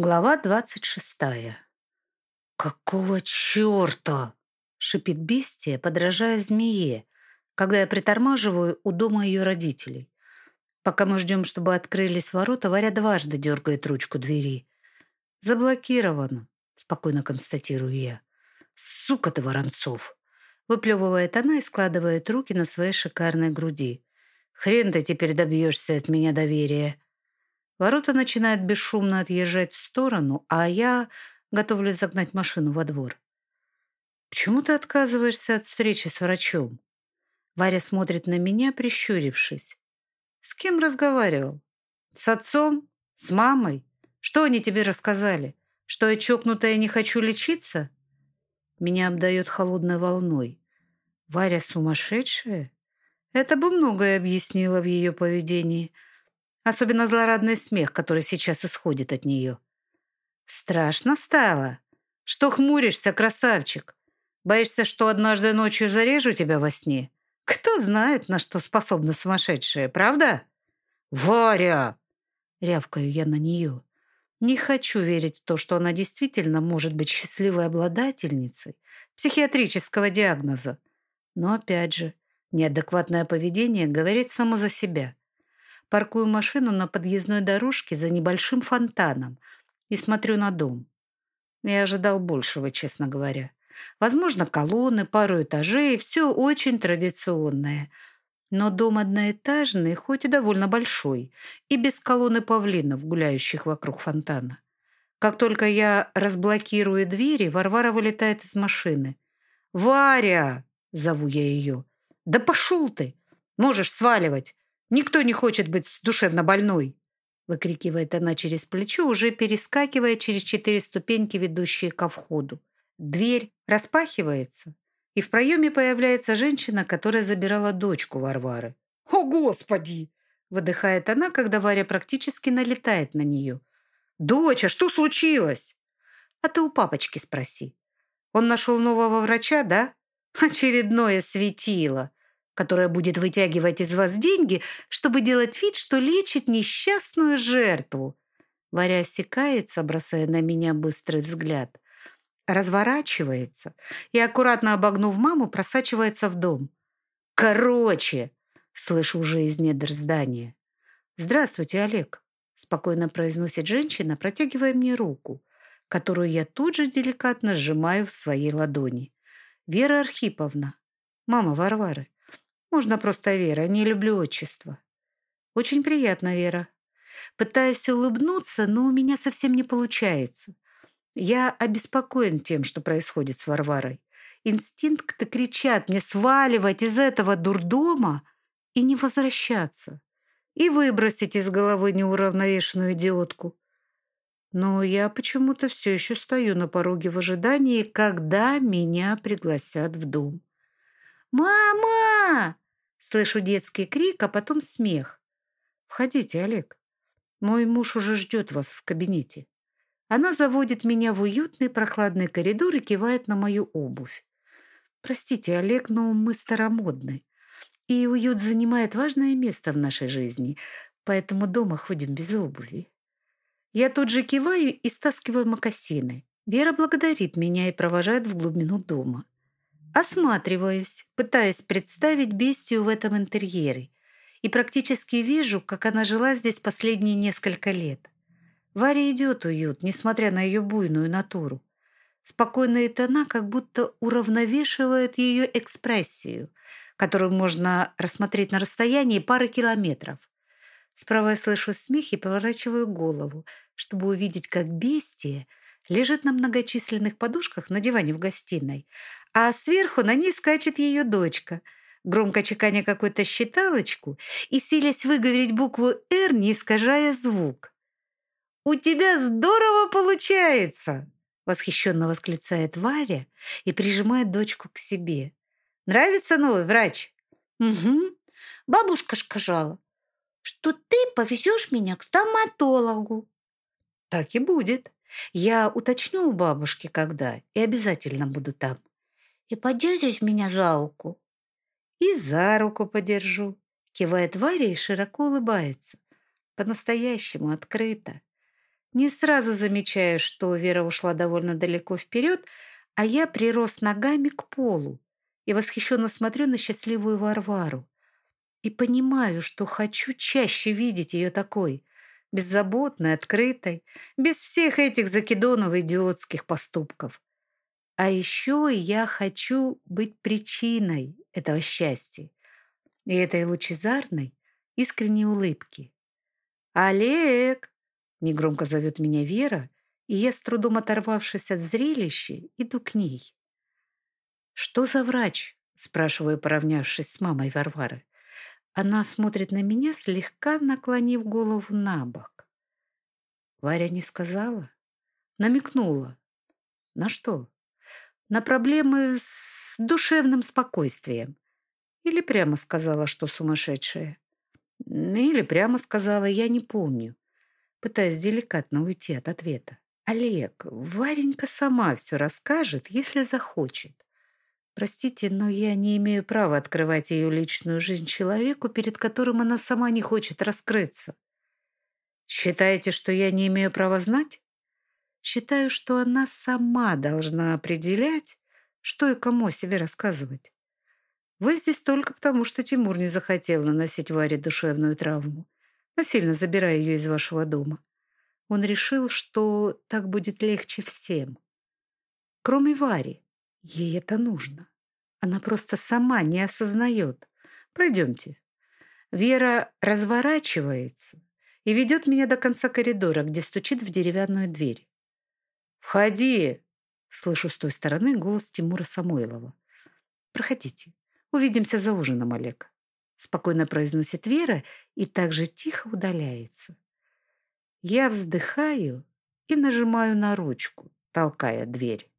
Глава двадцать шестая. «Какого черта?» — шипит бестия, подражая змее, когда я притормаживаю у дома ее родителей. Пока мы ждем, чтобы открылись ворота, Варя дважды дергает ручку двери. «Заблокировано», — спокойно констатирую я. «Сука ты, Воронцов!» — выплевывает она и складывает руки на своей шикарной груди. «Хрен ты теперь добьешься от меня доверия!» Ворота начинают бесшумно отъезжать в сторону, а я готовлюсь загнать машину во двор. «Почему ты отказываешься от встречи с врачом?» Варя смотрит на меня, прищурившись. «С кем разговаривал? С отцом? С мамой? Что они тебе рассказали? Что я чокнутая не хочу лечиться?» Меня обдает холодной волной. Варя сумасшедшая? Это бы многое объяснило в ее поведении – Особенно злорадный смех, который сейчас исходит от нее. Страшно стало. Что хмуришься, красавчик? Боишься, что однажды ночью зарежу тебя во сне? Кто знает, на что способна сумасшедшая, правда? Варя! Рявкаю я на нее. Не хочу верить в то, что она действительно может быть счастливой обладательницей психиатрического диагноза. Но опять же, неадекватное поведение говорит само за себя. Паркую машину на подъездной дорожке за небольшим фонтаном и смотрю на дом. Я ожидал большего, честно говоря. Возможно, колонны, пару этажей, все очень традиционное. Но дом одноэтажный, хоть и довольно большой, и без колонны павлинов, гуляющих вокруг фонтана. Как только я разблокирую двери, Варвара вылетает из машины. «Варя!» — зову я ее. «Да пошел ты! Можешь сваливать! Никто не хочет быть душевно больной!» выкрикивает она через плечо, уже перескакивая через четыре ступеньки, ведущие ко входу. Дверь распахивается, и в проеме появляется женщина, которая забирала дочку Варвары. «О, Господи!» – выдыхает она, когда Варя практически налетает на нее. «Доча, что случилось?» «А ты у папочки спроси. Он нашел нового врача, да?» «Очередное светило!» Которая будет вытягивать из вас деньги, чтобы делать вид, что лечит несчастную жертву. Варя осекается, бросая на меня быстрый взгляд. Разворачивается и, аккуратно обогнув маму, просачивается в дом. «Короче!» — слышу уже из недр здания. «Здравствуйте, Олег!» — спокойно произносит женщина, протягивая мне руку, которую я тут же деликатно сжимаю в своей ладони. «Вера Архиповна, мама Варвары, можно просто Вера, не люблю отчество. Очень приятно, Вера. Пытаюсь улыбнуться, но у меня совсем не получается. Я обеспокоен тем, что происходит с Варварой. Инстинкты кричат мне сваливать из этого дурдома и не возвращаться. И выбросить из головы неуравновешенную идиотку. Но я почему-то все еще стою на пороге в ожидании, когда меня пригласят в дом. «Мама!» Слышу детский крик, а потом смех. «Входите, Олег. Мой муж уже ждет вас в кабинете». Она заводит меня в уютный прохладный коридор и кивает на мою обувь. «Простите, Олег, но мы старомодны, и уют занимает важное место в нашей жизни, поэтому дома ходим без обуви». Я тут же киваю и стаскиваю мокасины. Вера благодарит меня и провожает в глубину дома. Осматриваюсь, пытаясь представить бестию в этом интерьере, и практически вижу, как она жила здесь последние несколько лет. Варе идет уют, несмотря на ее буйную натуру. Спокойные тона как будто уравновешивают ее экспрессию, которую можно рассмотреть на расстоянии пары километров. Справа я слышу смех и поворачиваю голову, чтобы увидеть, как бестия лежит на многочисленных подушках на диване в гостиной, а сверху на ней скачет ее дочка, громко чеканя какую-то считалочку и силясь выговорить букву «Р», не искажая звук. «У тебя здорово получается!» восхищенно восклицает Варя и прижимает дочку к себе. «Нравится новый врач?» «Угу. Бабушка сказала, что ты повезешь меня к стоматологу». «Так и будет. Я уточню у бабушки, когда, и обязательно буду там и подержишь меня за руку?» «И за руку подержу», — кивает Варя и широко улыбается. По-настоящему открыто. Не сразу замечаю, что Вера ушла довольно далеко вперед, а я прирос ногами к полу и восхищенно смотрю на счастливую Варвару. И понимаю, что хочу чаще видеть ее такой, беззаботной, открытой, без всех этих закидонов идиотских поступков. А еще я хочу быть причиной этого счастья и этой лучезарной, искренней улыбки. «Олег!» — негромко зовет меня Вера, и я, с трудом оторвавшись от зрелища, иду к ней. «Что за врач?» — спрашиваю, поравнявшись с мамой Варвары. Она смотрит на меня, слегка наклонив голову на бок. Варя не сказала? Намекнула. На что? На проблемы с душевным спокойствием. Или прямо сказала, что сумасшедшая. Или прямо сказала, я не помню, пытаясь деликатно уйти от ответа. Олег, Варенька сама все расскажет, если захочет. Простите, но я не имею права открывать ее личную жизнь человеку, перед которым она сама не хочет раскрыться. Считаете, что я не имею права знать? Считаю, что она сама должна определять, что и кому о себе рассказывать. Вы здесь только потому, что Тимур не захотел наносить Варе душевную травму, насильно забирая ее из вашего дома. Он решил, что так будет легче всем. Кроме Вари. Ей это нужно. Она просто сама не осознает. Пройдемте. Вера разворачивается и ведет меня до конца коридора, где стучит в деревянную дверь. «Входи!» — слышу с той стороны голос Тимура Самойлова. «Проходите. Увидимся за ужином, Олег». Спокойно произносит Вера и также тихо удаляется. Я вздыхаю и нажимаю на ручку, толкая дверь.